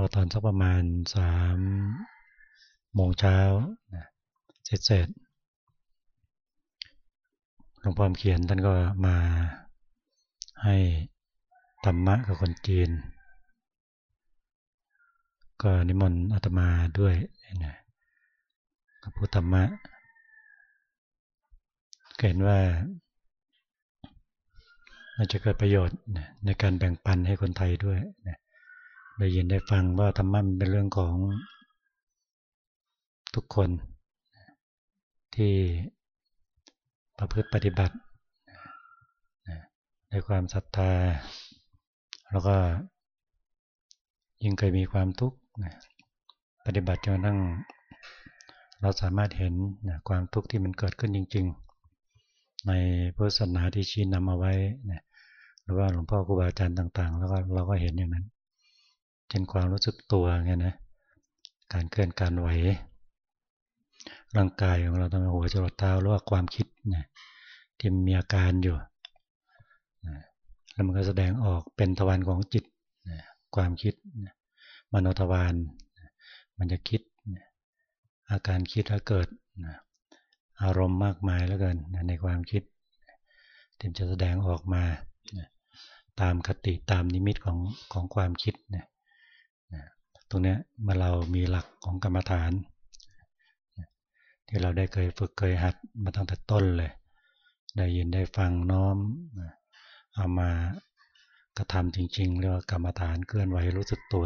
เราตอนสักประมาณสามโมงเช้าเสร็จเสร็จหลวงพ่อเขียนท่านก็มาให้ธรรมะกับคนจีน ก็นิมนต์อาตมาด้วยนะกับพุทธรรมะเห็นว่ามันจะเกิดประโยชน์ในการแบ่งปันให้คนไทยด้วย ได้ยินได้ฟังว่าธรรมะมันเป็นเรื่องของทุกคน ที่ประพฤติปฏิบัติในความศรัทธา แล้วก็ยิ่งเคยมีความทุกข์ปฏิบัติจนนั่ง เราสามารถเห็นความทุกข์ที่มันเกิดขึ้นจริง ๆ ในพุทธศาสนาที่ชี้นำเอาไว้หรือว่าหลวงพ่อครูบาอาจารย์ต่าง ๆ แล้วก็เราก็เห็นอย่างนั้น เช่นความรู้สึกตัวไงนะ การเคลื่อนการไหว ร่างกายของเราตั้งแต่หัวจรดเท้าหรือว่าความคิดนะที่มีอาการอยู่นะแล้วมันก็แสดงออกเป็นทวารของจิตนะความคิดนะมโนทวารนะมันจะคิดนะอาการคิดถ้าเกิดนะอารมณ์มากมายแล้วกันนะในความคิดที่จะแสดงออกมานะตามคติตามนิมิตของของความคิดนะนะ ตรงนี้เมื่อเรามีหลักของกรรมฐาน ที่เราได้เคยฝึกเคยหัดมาตั้งแต่ต้นเลย ได้ยินได้ฟังน้อมเอามากระทำจริงๆเรียกว่ากรรมฐานเคลื่อนไหวรู้สึกตัว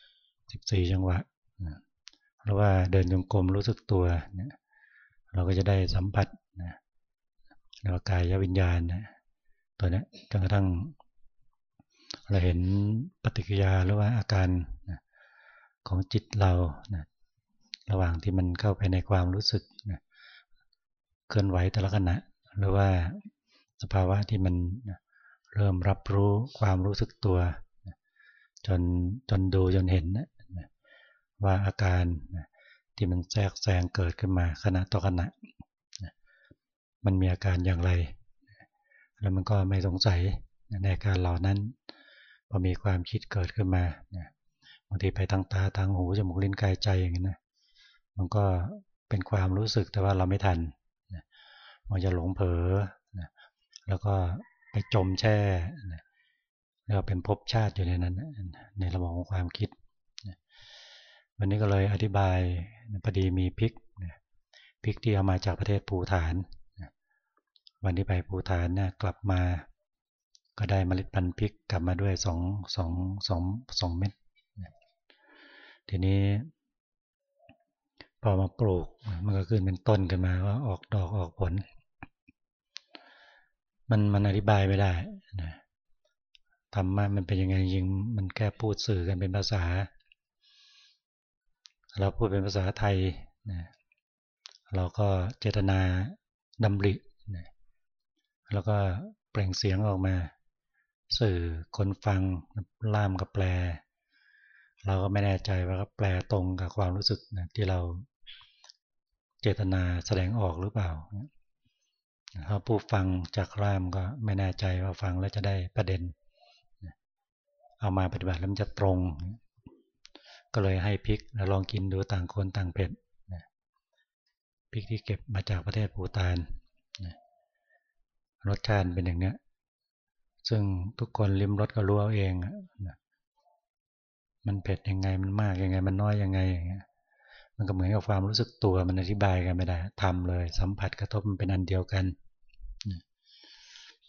14 จังหวะหรือว่าเดินจงกรมรู้สึกตัวเนี่ยเราก็จะได้สัมผัสนะเรียกว่ากายวิญญาณนะตัวนี้จนกระทั่ง เราเห็นปฏิกิริยาหรือว่าอาการของจิตเรานะระหว่างที่มันเข้าไปในความรู้สึกนะเคลื่อนไหวแต่ละขณะ หรือว่าสภาวะที่มันเริ่มรับรู้ความรู้สึกตัว จนจนดูจนเห็นนะว่าอาการที่มันแทรกแซงเกิดขึ้นมาขณะต่อขณะมันมีอาการอย่างไร แล้วมันก็ไม่สงสัยในการเหล่านั้น พอมีความคิดเกิดขึ้นมาบางทีไปทางตาทางหูจมูกลิ้นกายใจอย่างนี้นะมันก็เป็นความรู้สึกแต่ว่าเราไม่ทันมันจะหลงเผลอแล้วก็ไปจมแช่แล้วเป็นภพชาติอยู่ในนั้น ในระบบของความคิดวันนี้ก็เลยอธิบายพอดีมีพริกพริกที่เอามาจากประเทศภูฐาน วันที่ไปภูฐานเนี่ยกลับมา ก็ได้มเมล็ดพันธุ์พริกกลับมาด้วยสองสองสองสองเม็ดทีนี้พอมาปลูกมันก็ขึ้นเป็นต้นกันมาว่าออกดอกออกผล มันมันอธิบายไม่ได้นะธรรมะมันเป็นยังไงยิงมันแค่พูดสื่อกันเป็นภาษา เราพูดเป็นภาษาไทยนะเราก็เจตนาดำรินะแล้วก็เปล่งเสียงออกมา สื่อคนฟังล่ามกับแปล เราก็ไม่แน่ใจว่าแปลตรงกับความรู้สึกนะที่เราเจตนาแสดงออกหรือเปล่าถ้าผู้ฟังจากร่ามก็ไม่แน่ใจว่าฟังแล้วจะได้ประเด็น เอามาปฏิบัติแล้วมันจะตรง ก็เลยให้พริกแล้วลองกินดูต่างคนต่างเผ็ดพริกที่เก็บมาจากประเทศปูตานรสชาติเป็นอย่างนี้ ซึ่งทุกคนลิ้มรสก็รู้เอาเองมันเผ็ดยังไงมันมากยังไง มันน้อยยังไงอย่างเงี้ยมันก็เหมือนกับความรู้สึกตัวมันอธิบายกันไม่ได้ทำเลย สัมผัสกระทบมันเป็นอันเดียวกัน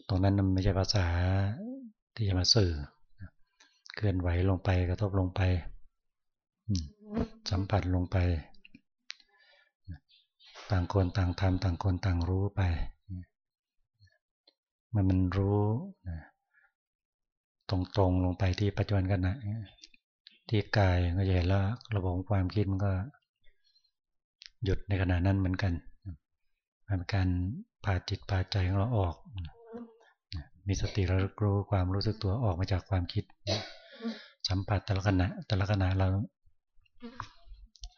ตรงนั้นมันไม่ใช่ภาษาที่จะมาสื่อเคลื่อนไหวลงไปกระทบลงไปสัมผัสลงไป ต่างคนต่างทำต่างคนต่างรู้ไป มันมันรู้ ตรงๆลงไปที่ปัจจุบันกันนะที่กายก็จะเห็นแล้วระบบความคิดมันก็ หยุดในขณะนั้นเหมือนกันเป็นการพาจิตพาใจของเราออก มีสติระลึกรู้ความรู้สึกตัวออกมาจากความคิด สัมผัสแต่ละขณะแต่ละขณะเรา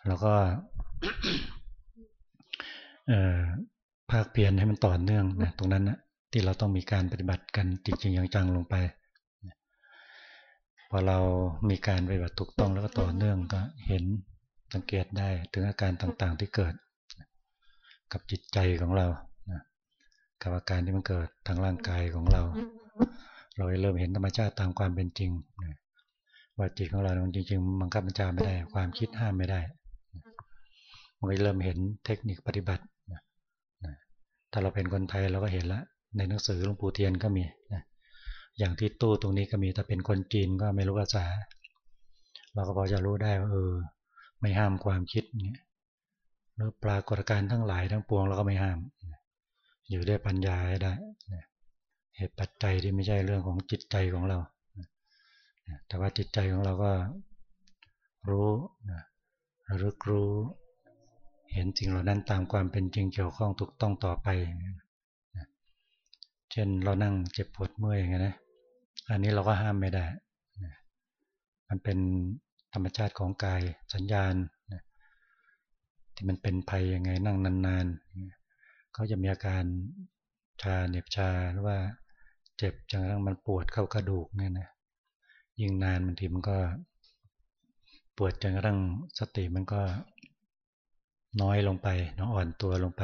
เราก็ภาคเพียรให้มันต่อเนื่องนะตรงนั้นนะที่เราต้องมีการปฏิบัติกันจริงๆอย่างจังลงไป พอเรามีการปฏิบัติถูกต้องแล้วก็ต่อเนื่องก็เห็นสังเกตได้ถึงอาการต่างๆที่เกิด กับจิตใจของเรากับอาการที่มันเกิดทางร่างกายของเรา เราเริ่มเห็นธรรมชาติตามความเป็นจริงว่าจิตของเราจริงๆมันกับบัญชาไม่ได้ ความคิดห้ามไม่ได้มันก็เริ่มเห็นเทคนิคปฏิบัติถ้าเราเป็นคนไทยเราก็เห็นแล้วในหนังสือหลวงปู่เทียนก็มีนะ อย่างที่ตู้ตรงนี้ก็มีถ้าเป็นคนจีนก็ไม่รู้ภาษา เราก็พอจะรู้ได้ว่าเออ ไม่ห้ามความคิดเนี่ยหรือปรากฏการณ์ทั้งหลายทั้งปวงเราก็ไม่ห้าม อยู่ด้วยปัญญาได้เหตุปัจจัยที่ไม่ใช่เรื่องของจิตใจของเรา แต่ว่าจิตใจของเราก็รู้ระลึกรู้เห็นสิ่งเหล่านั้นตามความเป็นจริงเกี่ยวข้องถูกต้องต่อไป เช่นเรานั่งเจ็บปวดเมื่อยอย่างนี้นะ อันนี้เราก็ห้ามไม่ได้ มันเป็นธรรมชาติของกายสัญญาณที่มันเป็นภัยยังไงนั่งนานๆเขาจะมีอาการชาเหน็บชาหรือว่าเจ็บจนกระทั่งมันปวดเข้ากระดูกเนี่ยนะยิ่งนานบางทีมันก็ ปวดจนกระทั่งสติมันก็น้อยลงไปน้องอ่อนตัวลงไป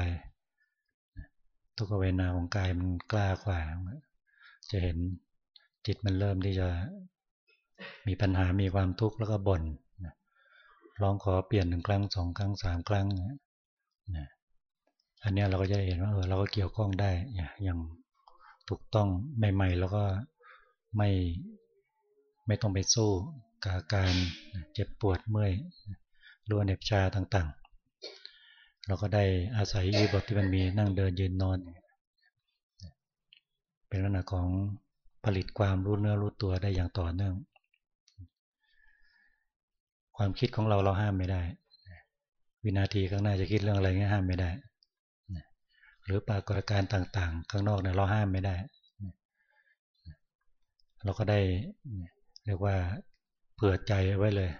ทุกเวนาของกายมันกล้ากว่าจะเห็น จิตมันเริ่มที่จะมีปัญหามีความทุกข์แล้วก็บน่นร้องขอเปลี่ยนหนึ่งครั้งสองครั้งสามครั้งนะอันนี้เราก็จะเห็นว่าเออเราก็เกี่ยวข้องได้อย่างถูกต้องใหม่ๆแล้วก็ไม่ไม่ต้องไปสู้กับการเจ็บปวดเมื่อยรัวเน็บชาต่างๆ เราก็ได้อาศัยยีบทที่มันมีนั่งเดินยืนนอน เป็นลักษณะของ ผลิตความรู้เนื้อรู้ตัวได้อย่างต่อเนื่อง ความคิดของเราเราห้ามไม่ได้ วินาทีข้างหน้าจะคิดเรื่องอะไรเงี้ยห้ามไม่ได้ หรือปรากฏการณ์ต่าง ๆ ข้างนอกเนี่ยเราห้ามไม่ได้ เราก็ได้เรียกว่าเผื่อใจไว้เลย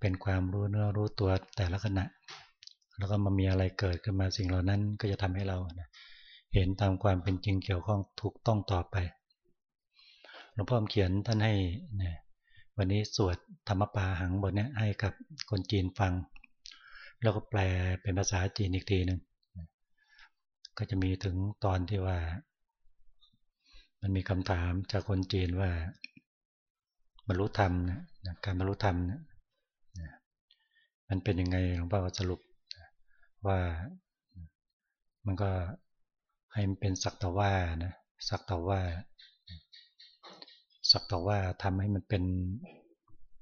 เป็นความรู้เนื้อรู้ตัวแต่ละขณะ แล้วก็มามีอะไรเกิดขึ้นมาสิ่งเหล่านั้นก็จะทำให้เราเเห็นตามความเป็นจริงเกี่ยวข้องถูกต้องต่อไปหลวงพ่อเขียนท่านให้เนี่ยวันนี้สวดธรรมปาหังบทนี้ให้กับคนจีนฟัง แล้วก็แปลเป็นภาษาจีนอีกทีหนึ่งก็จะมีถึงตอนที่ว่า มันมีคำถามจากคนจีนว่าบรรลุธรรมนะการบรรลุธรรมเนี่ยมันเป็นยังไงหลวงพ่อสรุปว่ามันก็ ให้มันเป็นสักตว่านะสักตว่า สักตว่าทำให้มันเป็น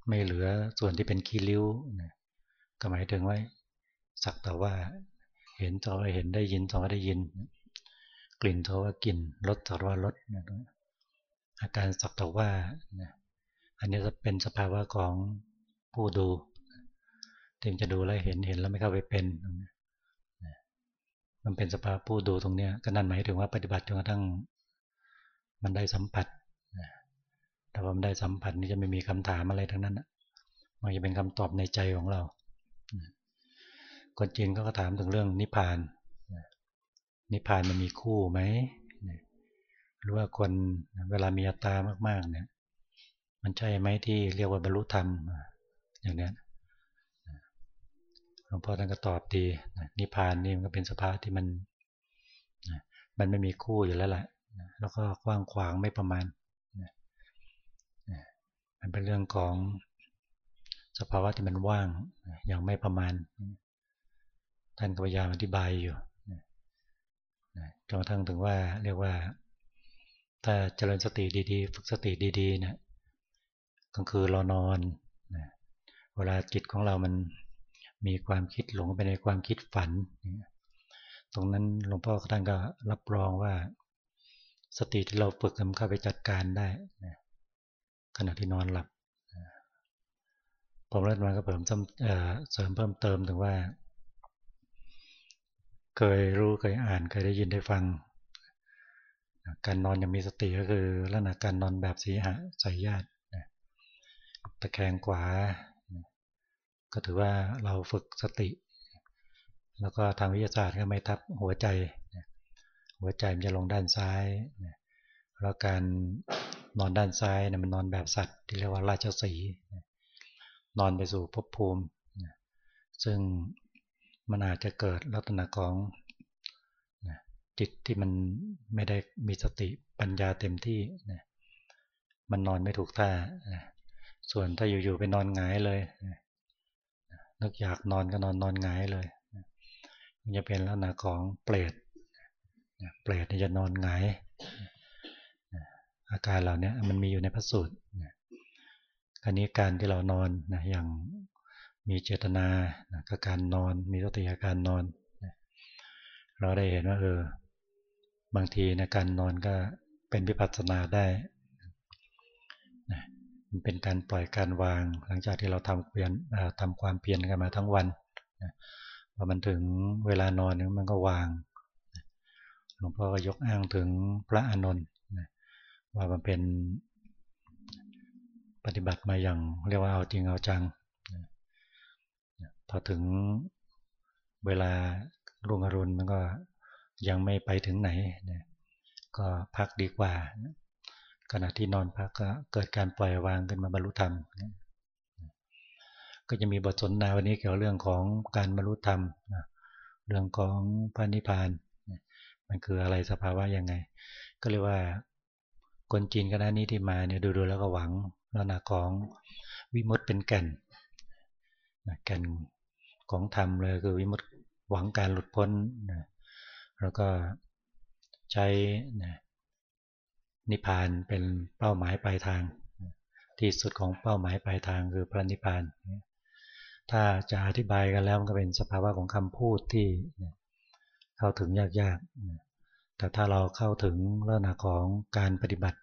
ไม่เหลือส่วนที่เป็นขี้ริ้วนะก็หมายถึงว่าสักแต่ว่า เห็นต่อเห็นได้ยินต่อได้ยิน กลิ่นต่อว่ากลิ่นรสต่อว่ารสอาการสักแต่ว่าอันนี้จะเป็นสภาวะของผู้ดูถึงจะดูแลเห็นเห็นแล้วไม่เข้าไปเป็น มันเป็นสภาพผู้ดูตรงนี้ก็นั่นหมายถึงว่าปฏิบัติจนกระทั่งมันได้สัมผัสแต่ว่ามันได้สัมผัสนี่จะไม่มีคำถามอะไรทั้งนั้นมันจะเป็นคำตอบในใจของเราคนจีนก็ถามถึงเรื่องนิพพาน นิพพานมันมีคู่ไหมหรือว่าคนเวลามีอัตตามาก ๆ เนี่ย มันใช่ไหมที่เรียกว่าบรรลุธรรมอย่างนี้น ลวงพ่อท่านก็ตอบดีนิพพานนี่มันก็เป็นสภาพที่มันมันไม่มีคู่อยู่แล้วแหละแล้วก็กว้างขวางไม่ประมาณมันเป็นเรื่องของสภาวะที่มันว่างอย่างไม่ประมาณ ท่านก็พยายามอธิบายอยู่จนกระทั่งถึงว่าเรียกว่า ถ้าเจริญสติดีๆ ฝึกสติดีๆเนี่ยกลางคืนเรานอน เวลาจิตของเรามัน มีความคิดหลงไปในความคิดฝัน ตรงนั้นหลวงพ่อท่านก็รับรองว่า สติที่เราฝึกมันเข้าไปจัดการได้ขณะที่นอนหลับผมเล่นมาก็เพิ่มเสริมเพิ่มเติมถึงว่า เคยรู้เคยอ่านเคยได้ยินได้ฟัง การนอนยังมีสติก็คือลักษณะการนอนแบบสีหะใส่ญาติตะแคงขวา ก็ถือว่าเราฝึกสติ แล้วก็ทางวิทยาศาสตร์ก็ไม่ทับหัวใจ หัวใจมันจะลงด้านซ้ายแล้วการนอนด้านซ้ายเนี่ยมันนอนแบบสัตว์ ที่เรียกว่าราชสีนอนไปสู่ภพภูมิ ซึ่งมันอาจจะเกิดลักษณะของจิตที่มันไม่ได้มีสติปัญญาเต็มที่มันนอนไม่ถูกท่าส่วนถ้าอยู่ๆไปนอนหงายเลยนึ นึกอยากนอนก็นอนนอนงายเลยมันจะเป็นลักษณะของเปรตเปรตจะนอนงายอาการเหล่านี้มันมีอยู่ในพระสูตรอันนี้การที่เรานอนนะอย่างมีเจตนากับการนอน มีสติอาการนอน เราได้เห็นว่าเออบางทีนะการนอนก็เป็นวิปัสสนาได้ มันเป็นการปล่อยการวาง หลังจากที่เราทำเพียรทำความเพียรกันมาทั้งวันพอมันถึงเวลานอนมันก็วางหลวงพ่อก็ยกอ้างถึงพระอานนท์ว่ามันเป็นปฏิบัติมาอย่างเรียกว่าเอาจริงเอาจังพอถึงเวลารุ่งอรุณมันก็ยังไม่ไปถึงไหนก็พักดีกว่า ขณะที่นอนพักก็เกิดการปล่อยวางขึ้นมาบรรลุธรรม ก็จะมีบทสนทนาวันนี้เกี่ยวเรื่องของการบรรลุธรรม เรื่องของพระนิพพาน มันคืออะไรสภาวะยังไง ก็เรียกว่าคนจีนคณะนี้ที่มาเนี่ยดูๆแล้วก็หวังลักษณะของวิมุตเป็นแก่นแก่นของธรรมเลยคือวิมุตหวังการหลุดพ้น แล้วก็ใช้นิ พพานเป็นเป้าหมายปลายทาง ที่สุดของเป้าหมายปลายทางคือพระนิพพาน ถ้าจะอธิบายกันแล้วมันก็เป็นสภาวะของคำพูดที่เข้าถึงยากๆ แต่ถ้าเราเข้าถึงลักษณะของการปฏิบัติ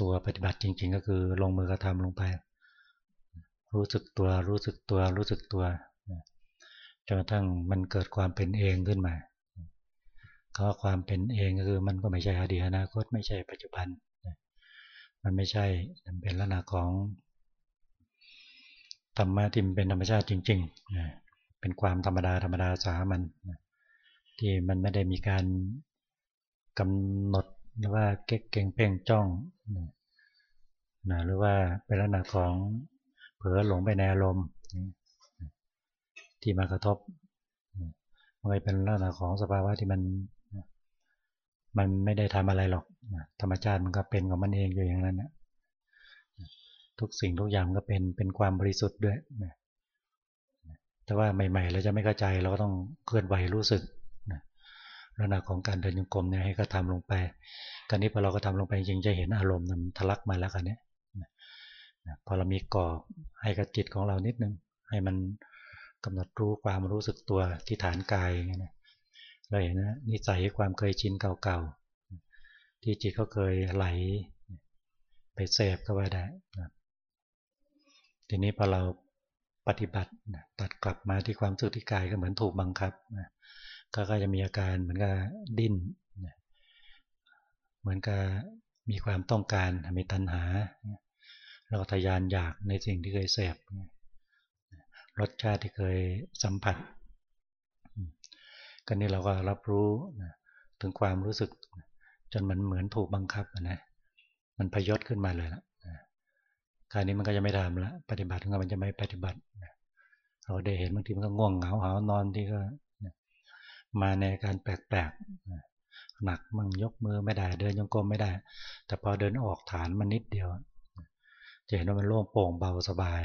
ตัวปฏิบัติจริงๆ ก็คือลงมือกระทำลงไป รู้สึกตัวรู้สึกตัวรู้สึกตัวจนกระทั่งมันเกิดความเป็นเองขึ้นมา ก็ความเป็นเองก็คือมันก็ไม่ใช่อดีตอนาคตไม่ใช่ปัจจุบัน มันไม่ใช่มันเป็นลักษณะของธรรมะที่เป็นธรรมชาติจริงๆเป็นความธรรมดาธรรมดาสามัญที่มันไม่ได้มีการกำหนดหรือว่าเก่งเก่งเพ่งจ้องนะหรือว่าเป็นลักษณะของเผลอหลงไปในอารมณ์ที่มากระทบมันเป็นลักษณะของสภาวะที่มัน มันไม่ได้ทำอะไรหรอกธรรมชาติมันก็เป็นของมันเองอยู่อย่างนั้นนะทุกสิ่งทุกอย่างก็เป็นเป็นความบริสุทธิ์ด้วยแต่ว่าใหม่ๆเราจะไม่เข้าใจเราก็ต้องเคลื่อนไหวรู้สึกลักษณะของการเดินโยกรมเนี่ยให้ก็ทำลงไปการนี้พอเราก็ทำลงไปจริงจะเห็นอารมณ์มันทะลักมาแล้วกันเนี้ยพอเรามีกรอบให้กับจิตของเรานิดนึง ให้มันกำหนดรู้ความรู้สึกตัวที่ฐานกายอย่างเงี้ย เราเห็นนะนิสัยความเคยชินเก่าๆ ที่จิตก็เคยไหล ไปเสพก็ว่าได้ทีนี้พอเราปฏิบัติตัดกลับมาที่ความสึกที่กายก็เหมือนถูกบังคับก็จะมีอาการเหมือนกับดิ้นเหมือนกับมีความต้องการมีตัณหา เราทยานอยากในสิ่งที่เคยเสพรสชาติที่เคยสัมผัส ก็นี่เราก็รับรู้ถึงความรู้สึก จนมันเหมือนถูกบังคับนะมันพยศขึ้นมาเลยละคราวนี้มันก็จะไม่ทำละปฏิบัติของมันจะไม่ปฏิบัติเราได้เห็นบางทีมันก็ง่วงเหงาหานอนที่ก็มาในการแปลกๆหนักมั่งยกมือไม่ได้ เดินยงกลมไม่ได้ แต่พอเดินออกฐานมันนิดเดียวจะเห็นว่ามันโล่งโปร่งเบาสบาย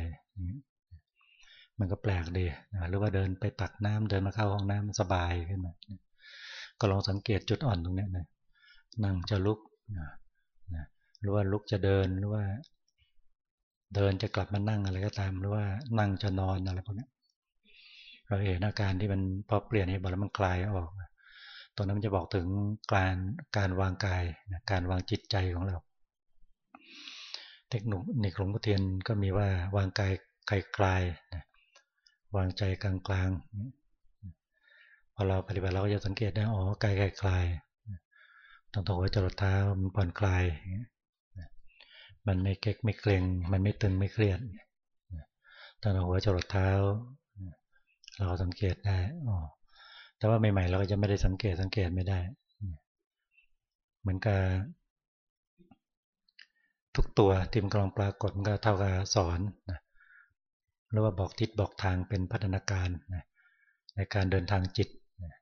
มันก็แปลกดีนะหรือว่าเดินไปตักน้ำเดินมาเข้าห้องน้ำสบายขึ้นมาก็ลองสังเกตจุดอ่อนตรงนี้นะนั่งจะลุกนะหรือว่าลุกจะเดินหรือว่า เดินจะกลับมานั่งอะไรก็ตาม หรือว่านั่งจะนอนอะไรพวกนี้เราเห็นอาการที่มันพอเปลี่ยนให้บอกแล้วมันคลายออกตรงนั้นมันจะบอกถึงการการวางกายการวางจิตใจของเรา เทคนิคในหลวงพ่อเทียนก็มีว่าวางกายไกลๆ วางใจกลางๆ พอเราปฏิบัติเราก็จะสังเกตได้อ๋อกายคลายตั้งแต่หัวจรดเท้ามันผ่อนคลาย มันไม่เก๊กไม่เกร็ง มันไม่ตึงไม่เครียดตั้งแต่หัวจรดเท้า เราสังเกตได้อ๋อแต่ว่าใหม่ๆเราก็จะไม่ได้สังเกตสังเกตไม่ได้ เหมือนกับทุกตัวที่มันกำลังปรากฏมันก็เท่ากับสอนนะ หรือว่าบอกทิศบอกทางเป็นพัฒนาการนะในการเดินทางจิตนะ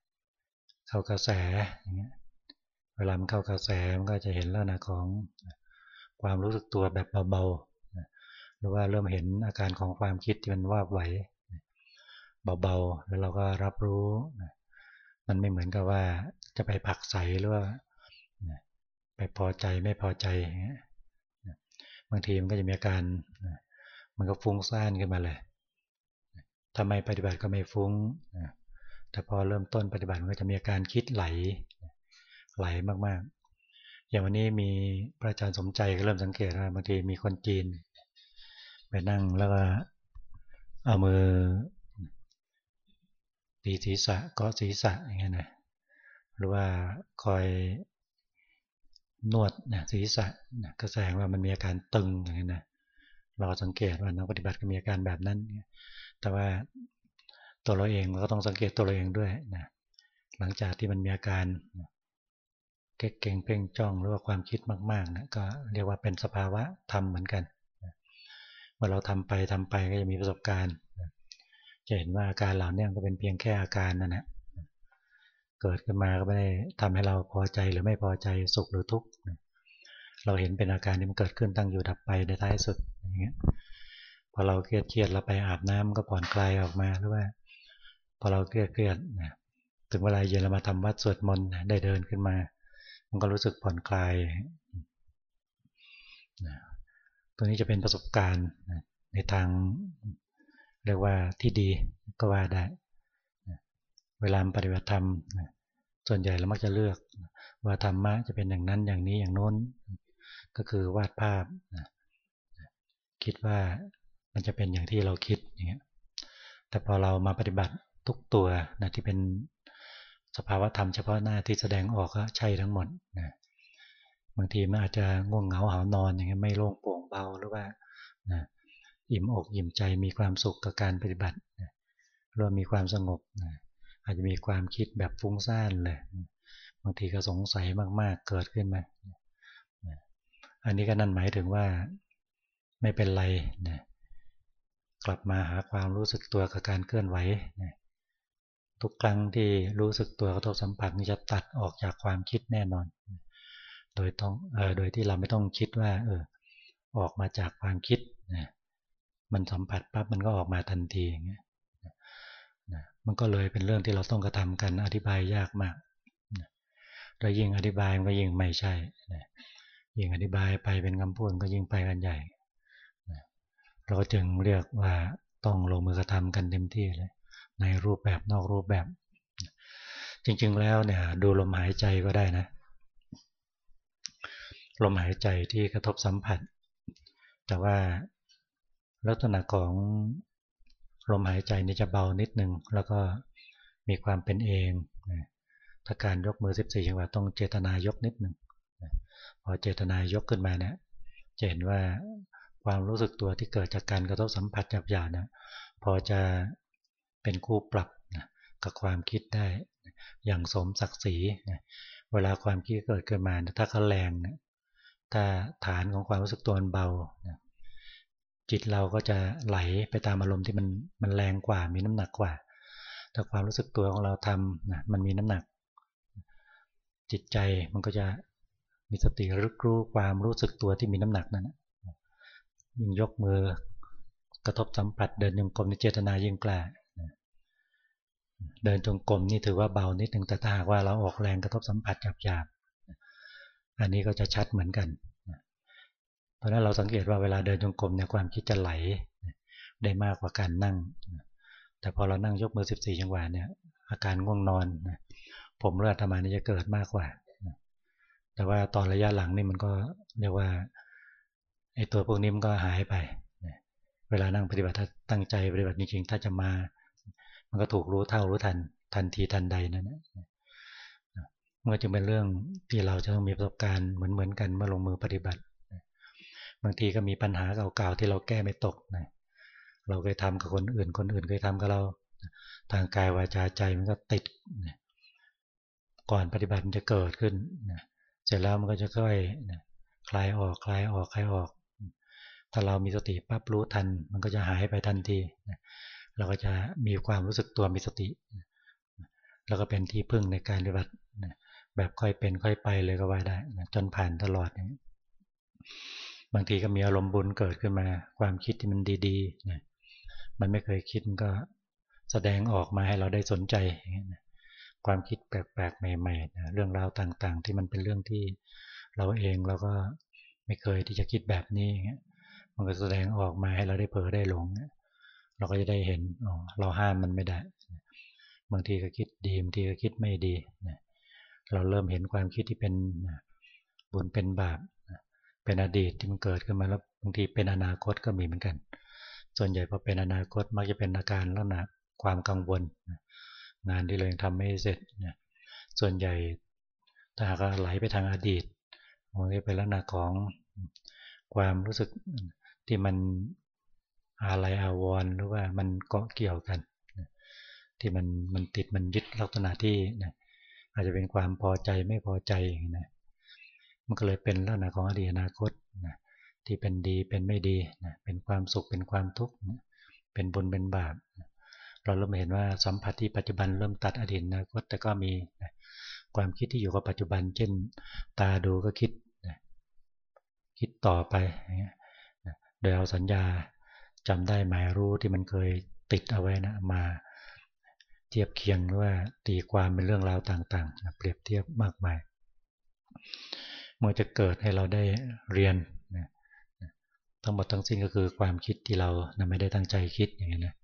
เข้ากระแสอย่างเงี้ยเวลามันเข้ากระแสมันก็จะเห็นลักษณะของความรู้สึกตัวแบบเบาๆหรือว่าเริ่มเห็นอาการของความคิดที่มันว่าไหวเบาๆแล้วเราก็รับรู้มันไม่เหมือนกับว่าจะไปผักใสหรือว่าไปพอใจไม่พอใจบางทีมันก็จะมีอาการ มันก็ฟุ้งซ่านขึ้นมาเลยทำไมปฏิบัติก็ไม่ฟุ้งแต่พอเริ่มต้นปฏิบัติมันก็จะมีอาการคิดไหล ไหลมากๆ อย่างวันนี้มีพระอาจารย์สมใจก็เริ่มสังเกตว่าบางทีมีคนจีน ไปนั่งแล้วก็เอามือตีศีรษะก็ศีรษะอย่างเงี้ยนะหรือว่าคอยนวดนะศีรษะนะก็แสดงว่ามันมีอาการตึงอย่างเงี้ยนะ เราสังเกตว่านักปฏิบัติก็มีอาการแบบนั้น แต่ว่าตัวเราเองเราก็ต้องสังเกตตัวเราเองด้วยนะหลังจากที่มันมีอาการเก่งเพ่งจ้องหรือว่าความคิดมากๆนะก็เรียกว่าเป็นสภาวะธรรมเหมือนกันเมื่อเราทำไปทำไปก็จะมีประสบการณ์จะเห็นว่าอาการเหล่านี้ก็เป็นเพียงแค่อาการนั่นแหละเกิดขึ้นมาก็ไม่ได้ทำให้เราพอใจหรือไม่พอใจสุขหรือทุกข์เราเห็นเป็นอาการที่มันเกิดขึ้นตั้งอยู่ดับไปในท้ายสุด อย่างเงี้ยพอเราเครียดเครียดเราไปอาบน้ำก็ผ่อนคลายออกมาหรือว่า พอเราเครียดเครียดถึงเวลาเย็นเรามาทำวัดสวดมนต์ได้เดินขึ้นมา มันก็รู้สึกผ่อนคลายตัวนี้จะเป็นประสบการณ์ในทางเรียกว่าที่ดีก็ว่าได้ เวลาปฏิบัติธรรมส่วนใหญ่เรามักจะเลือกว่าธรรมะจะเป็นอย่างนั้นอย่างนี้อย่างโน้น ก็คือวาดภาพ คิดว่ามันจะเป็นอย่างที่เราคิดอย่างเงี้ยแต่พอเรามาปฏิบัติทุกตัวนะที่เป็นสภาวะธรรมเฉพาะหน้าที่แสดงออกก็ใช่ทั้งหมดนะบางทีมันอาจจะง่วงเหงาหานอนอย่างเงี้ยไม่โล่งโปร่งเบาหรือว่านะอิ่มอกอิ่มใจมีความสุขกับการปฏิบัติรวมมีความสงบนะอาจจะมีความคิดแบบฟุ้งซ่านเลยบางทีก็สงสัยมากๆเกิดขึ้นมาอันนี้ก็นั่นหมายถึงว่า ไม่เป็นไรนะกลับมาหาความรู้สึกตัวกับการเคลื่อนไหวนะทุกครั้งที่รู้สึกตัวกระทบสัมผัสนี่จะตัดออกจากความคิดแน่นอน โดยต้องเออโดยที่เราไม่ต้องคิดว่า เออ ออกมาจากความคิดนะมันสัมผัสปั๊บมันก็ออกมาทันทีอย่างเงี้ยนะมันก็เลยเป็นเรื่องที่เราต้องกระทำกันอธิบายยากมากนะแล้วยิ่งอธิบายก็ยิ่งไม่ใช่นะยิ่งอธิบายไปเป็นคำพูดก็ยิ่งไปกันใหญ่ เราจึงเรียกว่าต้องลงมือกระทำกันเต็มที่เลย ในรูปแบบนอกรูปแบบ จริง ๆ แล้วเนี่ย ดูลมหายใจก็ได้นะ ลมหายใจที่กระทบสัมผัส แต่ว่าลักษณะของลมหายใจนี่จะเบานิดนึง แล้วก็มีความเป็นเองถ้าการยกมือ 14จังหวะต้องเจตนายกนิดนึงพอเจตนายกขึ้นมาเนี่ยจะเห็นว่า ความรู้สึกตัวที่เกิดจากการกระทบสัมผัสหยาบๆนะพอจะเป็นคู่ปรับนะกับความคิดได้ อย่างสมศักดิ์ศรีนะเวลาความคิดเกิดขึ้นมาถ้าเขาแรงนะถ้าฐานของความรู้สึกตัวมันเบานะจิตเราก็จะไหลไปตามอารมณ์ที่มันมันแรงกว่ามีน้ำหนักกว่า แต่ความรู้สึกตัวของเราทำนะมันมีน้ำหนัก จิตใจมันก็จะมีสติรู้รู้ความรู้สึกตัวที่มีน้ำหนักนั้น ยิ่งยกมือกระทบสัมผัสเดินจงกรมในเจตนายิ่งกล้าเดินจงกรมนี่ถือว่าเบานิดหนึ่งแต่ถ้าหากว่าเราออกแรงกระทบสัมผัสหยาบๆอันนี้ก็จะชัดเหมือนกันเพราะนั้นเราสังเกตว่าเวลาเดินจงกรมเนี่ยความคิดจะไหลได้มากกว่าการนั่ง แต่พอเรานั่งยกมือ 14 จังหวะเนี่ยอาการง่วงนอน ผมเลือดธรรมานี่จะเกิดมากกว่า แต่ว่าตอนระยะหลังนี่มันก็เรียกว่า ไอ้ตัวพวกนี้มันก็หายไป เวลานั่งปฏิบัติถ้าตั้งใจปฏิบัติจริงๆ ถ้าจะมา มันก็ถูกรู้เท่ารู้ทันทันทีทันใดนั่นนะมันจึงเป็นเรื่องที่เราจะต้องมีประสบการณ์เหมือนๆกันเมื่อลงมือปฏิบัติ บางทีก็มีปัญหาเก่าๆที่เราแก้ไม่ตกนะเราเคยทำกับคนอื่น คนอื่นเคยทำกับเรา ทางกายวาจาใจมันก็ติด ก่อนปฏิบัติมันจะเกิดขึ้น เสร็จแล้วมันก็จะค่อยคลายออกคลายออกคลายออก ถ้าเรามีสติปั๊บรู้ทัน มันก็จะหายไปทันที เราก็จะมีความรู้สึกตัวมีสติ แล้วก็เป็นที่พึ่งในการปฏิบัติแบบค่อยเป็นค่อยไปเลยก็ว่าได้จนผ่านตลอดนีบางทีก็มีอารมณ์บุญเกิดขึ้นมา ความคิดที่มันดีๆนะมันไม่เคยคิดก็แสดงออกมาให้เราได้สนใจ ความคิดแปลกๆใหม่ๆนะเรื่องราวต่างๆ ที่มันเป็นเรื่องที่เราเองเราก็ไม่เคยที่จะคิดแบบนี้ มันก็แสดงออกมาให้เราได้เผลอได้หลง เราก็จะได้เห็นเราห้ามมันไม่ได้ บางทีก็คิดดีบางทีก็คิดไม่ดี เราเริ่มเห็นความคิดที่เป็นบุญเป็นบาป เป็นอดีตที่มันเกิดขึ้นมาแล้วบางทีเป็นอนาคตก็มีเหมือนกัน ส่วนใหญ่พอเป็นอนาคตมักจะเป็นอาการแล้วนะความกังวล งานที่เรายังทำไม่เสร็จ ส่วนใหญ่ถ้าหากไหลไปทางอดีตมันจะเป็นลักษณะของความรู้สึก ที่มันอะไรอาวรหรือว่ามันเกาะเกี่ยวกัน ที่มันมันติดมันยึดลักษณะที่อาจจะเป็นความพอใจไม่พอใจอย่างนี้นะมันก็เลยเป็นลักษณะของอดีตอนาคตนะที่เป็นดีเป็นไม่ดีนะเป็นความสุขเป็นความทุกข์นะเป็นบุญเป็นบาปนะเราเริ่มเห็นว่าสัมผัสที่ปัจจุบันเริ่มตัดอดีตอนาคตแต่ก็มีนะความคิดที่อยู่กับปัจจุบัน เช่น ตาดูก็คิดนะคิดต่อไปนะ โดยเอาสัญญาจำได้หมายรู้ที่มันเคยติดเอาไว้นะมาเทียบเคียงว่าตีความเป็นเรื่องราวต่างๆ เปรียบเทียบมากมายเมันจะเกิดให้เราได้เรียนนะทั้งหมดทั้งสิ้นก็คือความคิดที่เราไม่ได้ตั้งใจคิดอย่างนี้นะ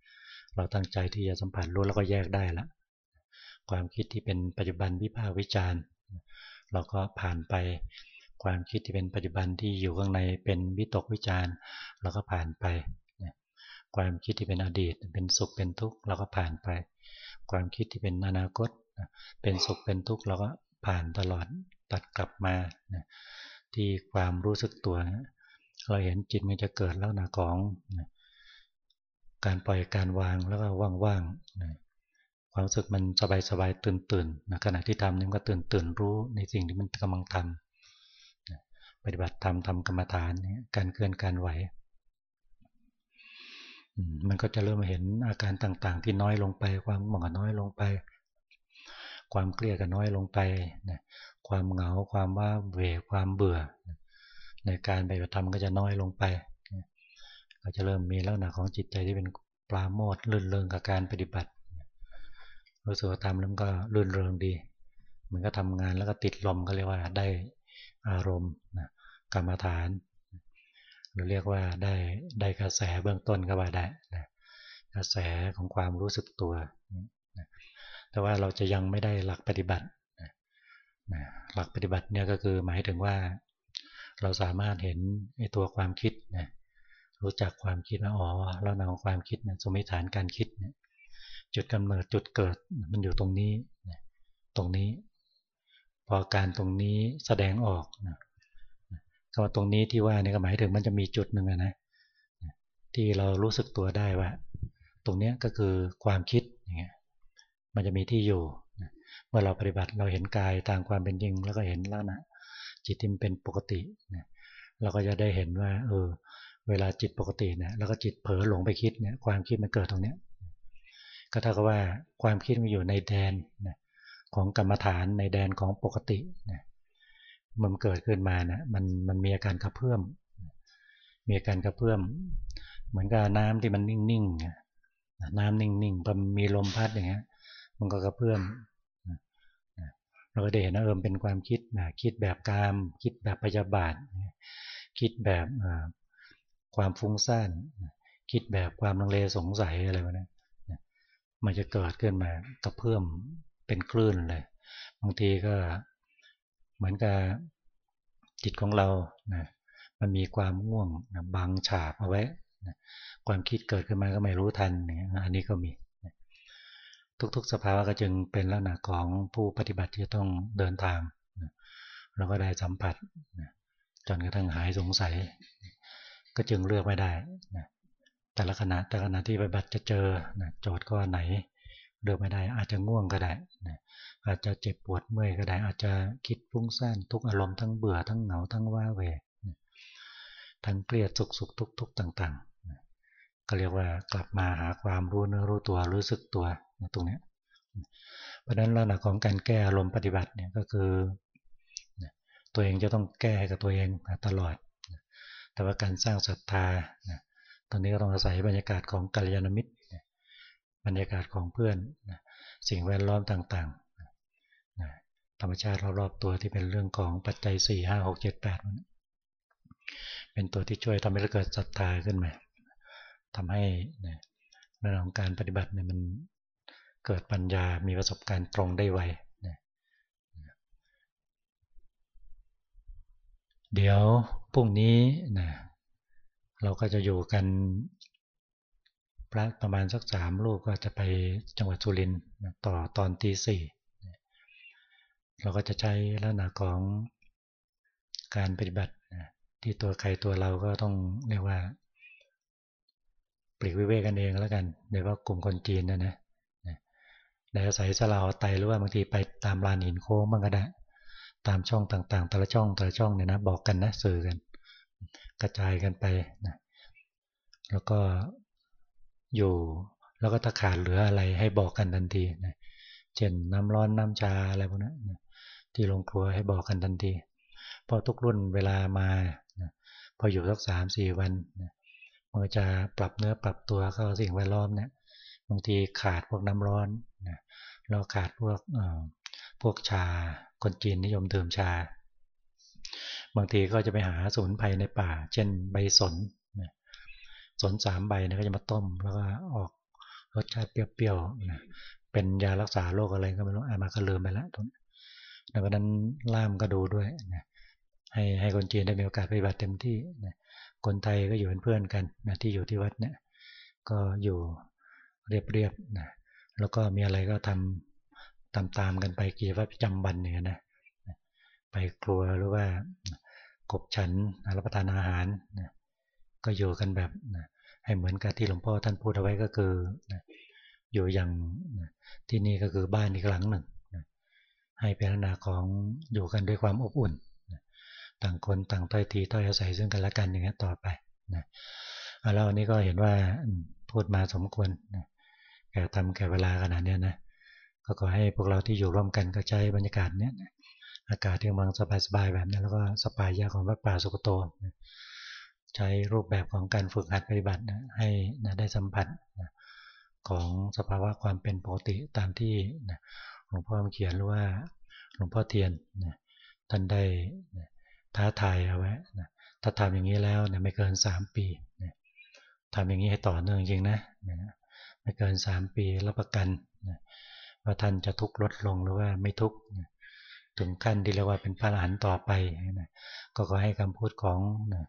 เราตั้งใจที่จะสัมผัสรู้แล้วก็แยกได้ละความคิดที่เป็นปัจจุบันวิภาควิจารณ์ เราก็ผ่านไป ความคิดที่เป็นปัจจุบันที่อยู่ข้างในเป็นวิตกวิจารณ์เราก็ผ่านไป ความคิดที่เป็นอดีตเป็นสุขเป็นทุกข์เราก็ผ่านไป ความคิดที่เป็นอนาคต เป็นสุขเป็นทุกข์เราก็ผ่านตลอดตัดกลับมาที่ความรู้สึกตัว เราเห็นจิตมันจะเกิดแล้วนะของการปล่อยการวางแล้วก็ว่างๆความรู้สึกมันสบายๆตื่นๆขณะที่ทำนี่ก็ตื่นตื่นรู้ในสิ่งที่มันกำลังทำ ปฏิบัติธรรมทำกรรมฐานการเคลื่อนการไหว มันก็จะเริ่มเห็นอาการต่างๆ ที่น้อยลงไป ความหม่องน้อยลงไป ความเครียดก็น้อยลงไปนะความเหงาความว่าเวความเบื่อ ในการปฏิบัติธรรมก็จะน้อยลงไปก็จะเริ่มมีลักษณะของจิตใจที่เป็นปลาโมดลื่นเริงกับการปฏิบัติรู้สึกว่าทำแล้วก็ลื่นเริงดีมือนก็ทำงานแล้วก็ติดลมก็เรียกว่าได้อารมณ์ กรรมฐานรือเรียกว่าได้ได้กระแสเบื้องต้นก็ว่าได้นะกระแสของความรู้สึกตัวนะแต่ว่าเราจะยังไม่ได้หลักปฏิบัตินะหลักปฏิบัติเนี่ยก็คือหมายถึงว่า เราสามารถเห็นไอ้ตัวความคิดนะรู้จักความคิดว่าอ๋อแล้วนำความคิดนะสมมติฐานการคิดจุดกำเนิดจุดเกิดมันอยู่ตรงนี้นะตรงนี้ พอการตรงนี้แสดงออกนะ คำว่าตรงนี้ที่ว่านี่ก็หมายถึงมันจะมีจุดหนึ่งนะที่เรารู้สึกตัวได้ว่า ตรงนี้ก็คือความคิดอย่างเงี้ยมันจะมีที่อยู่ เมื่อเราปฏิบัติเราเห็นกายตามความเป็นจริง แล้วก็เห็นแล้วนะจิตที่เป็นปกติเราก็จะได้เห็นว่า เออ เวลาจิตปกติเนี่ยแล้วก็จิตเผลอหลงไปคิดเนี่ยความคิดมันเกิดตรงเนี้ยก็เท่ากับว่าความคิดมันอยู่ในแดนของกรรมฐานในแดนของปกตินะ มันเกิดขึ้นมานะมันมันมีอาการกระเพื่อม มีอาการกระเพื่อม เหมือนกับน้ำที่มันนิ่งๆน้ำนิ่งๆพอมีลมพัดอย่างเงี้ย มันก็กระเพื่อมเราก็ได้เห็นว่าเอิมเป็นความคิดนะคิดแบบกาม คิดแบบพยาบาท คิดแบบความฟุ้งซ่านคิดแบบความลังเลสงสัยอะไรวะเนี่ยมันจะเกิดขึ้นมากระเพื่อมเป็นคลื่นเลย บางทีก็ เหมือนกับจิตของเรานะมันมีความง่วงนะบังฉาบเอาไว้นะความคิดเกิดขึ้นมาก็ไม่รู้ทันนะอันนี้ก็มีนะทุกๆสภาวะก็จึงเป็นลักษณะของผู้ปฏิบัติที่ต้องเดินทางนะเราก็ได้สัมผัสนะจนกระทั่งหายสงสัย ก็จึงเลือกไม่ได้นะแต่ละขณะแต่ขณะที่ปฏิบัติจะเจอนะโจทย์ก็ไหน เลือกไม่ได้ อาจจะง่วงก็ได้อาจจะเจ็บปวดเมื่อยก็ได้ อาจจะคิดฟุ้งซ่านทุกอารมณ์ทั้งเบื่อทั้งเหงาทั้งว้าเวทั้งเครียดสุขสุขทุกทุกต่างๆก็เรียกว่ากลับมาหาความรู้เนื้อรู้ตัวรู้สึกตัวตรงนี้เพราะฉะนั้นลักษณะของการแก้อารมณ์ปฏิบัติเนี่ยก็คือตัวเองจะต้องแก้กับตัวเองตลอด แต่ว่าการสร้างศรัทธาตอนนี้ก็ต้องอาศัยบรรยากาศของกัลยาณมิตร บรรยากาศของเพื่อนสิ่งแวดล้อมต่างๆธรรมชาติรอบๆตัวที่เป็นเรื่องของปัจจัย 4 5 6 7 8 เป็นตัวที่ช่วยทำให้เราเกิดศรัทธาขึ้นมาทำให้เรื่องของการปฏิบัติเนี่ยมันเกิดปัญญา มีประสบการณ์ตรงได้ไวเดี๋ยวพรุ่งนี้นะเราก็จะอยู่กัน พระประมาณสักสามลูกก็จะไปจังหวัดสุรินทร์ต่อตอนตีสี่เราก็จะใช้ลักษณะของการปฏิบัติที่ตัวใครตัวเราก็ต้องเรียกว่าปลีกวิเวกกันเองแล้วกันโดยว่ากลุ่มคนจีนนะนะได้อาศัยสลาไตหรือว่าบางทีไปตามลานหินโค้งบ้างก็ได้ตามช่องต่างๆ แต่ละช่องแต่ละช่องเนี่ยนะบอกกันนะสื่อกัน กระจายกันไปนะแล้วก็ อยู่ แล้วก็ถ้าขาดเหลืออะไรให้บอกกันทันทีนะเช่นน้ำร้อนน้ำชาอะไรพวกนั้นนะที่โรงครัวให้บอกกันทันทีพอทุกรุ่นเวลามานะพออยู่สักสามสี่วันนะมันจะปรับเนื้อปรับตัวเข้าสิ่งแวดล้อมเนี่ยบางทีขาดพวกน้ำร้อนนะเราขาดพวกพวกชาคนจีนนิยมดื่มชา บางทีก็จะไปหาสมุนไพรในป่า เช่นใบสน สนสามใบนะก็จะมาต้ม แล้วก็ออกรสชาติเปรี้ยวๆนะเป็นยารักษาโรคอะไรก็ไม่รู้อามาก็ลืมไปแล้วตรงดังนั้นล่ามก็ดูด้วยนะให้ให้คนจีนได้มีโอกาสปฏิบัติเต็มที่นะคนไทยก็อยู่เป็นเพื่อนกันนะที่อยู่ที่วัดเนี่ยก็อยู่เรียบๆนะแล้วก็มีอะไรก็ทำตามๆกันไปกี่ว่าประจำวันเนี่ยนะไปครัวหรือว่ากบฉันรับประทานอาหารนะ ก็อยู่กันแบบนะให้เหมือนกับที่หลวงพ่อท่านพูดเอาไว้ก็คือนะอยู่อย่างนะที่นี่ก็คือบ้านอีกหลังหนึ่งนะให้เป็นลักษณะของอยู่กันด้วยความอบอุ่นนะต่างคนต่างต้อยทีต้อยอาศัยซึ่งกันและกันอย่างนี้ต่อไปนะแล้วอันนี้ก็เห็นว่าพูดมาสมควรนะแก่ทำแก่เวลาขนาดนี้นะก็ขอให้พวกเราที่อยู่ร่วมกันก็ใช้บรรยากาศเนี้ยอากาศที่มันสบายๆแบบนี้แล้วก็สบายยาของวัดป่าสุกโตนะ ใช้รูปแบบของการฝึกหัดปฏิบัตินะให้นะได้สัมผัสนะของสภาวะความเป็นปกติตามที่นะหลวงพ่อเขียนหรือว่าหลวงพ่อเทียนนะท่านได้นะท้าทายเอาไว้นะถ้าทำอย่างนี้แล้วนะไม่เกินสามปีนะทำอย่างนี้ให้ต่อเนื่องจริงนะนะไม่เกินสามปีรับประกันนะว่าท่านจะทุกข์ลดลงหรือว่าไม่ทุกข์นะถึงขั้นที่เรียกว่าเป็นพระอรหันต์ต่อไปนะก็ขอให้คำพูดของนะ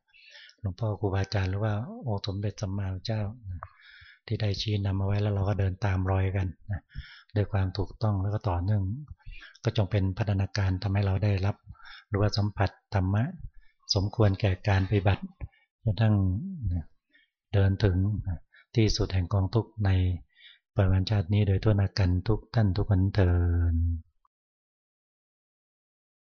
หลวงพ่อครูบาอาจารย์หรือว่าองค์สมเด็จสัมมาสัมพุทธเจ้า ที่ได้ชี้นำมาไว้แล้วเราก็เดินตามรอยกันนะด้วยความถูกต้องแล้วก็ต่อเนื่อง ก็จงเป็นพัฒนาการทำให้เราได้รับ หรือว่าสัมผัสธรรมะ สมควรแก่การปฏิบัติจนทั้งเดินถึงที่สุดแห่งกองทุกในปริมาณชาตินี้โดยทั่วนากันทุกท่านทุกคนเถิด